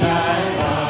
Jai.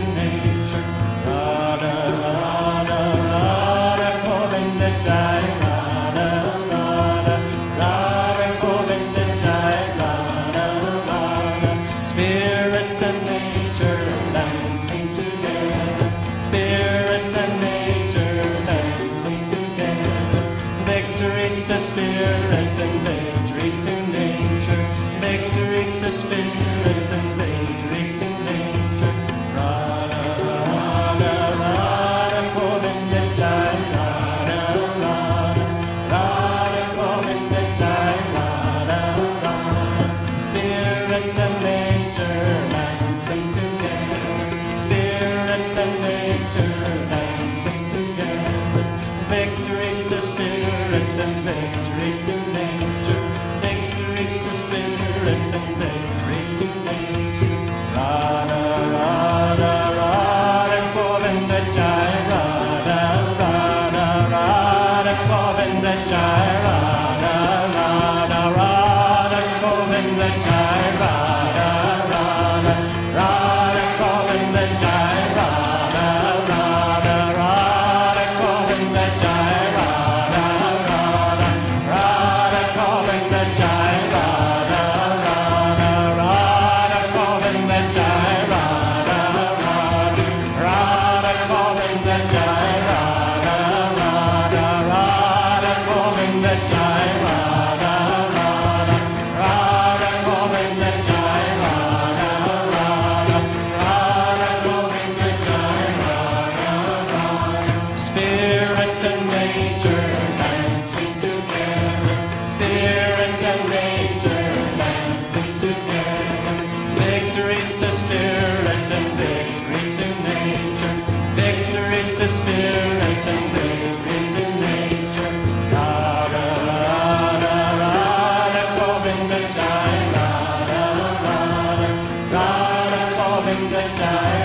spirit and the corbin that gyra. the time.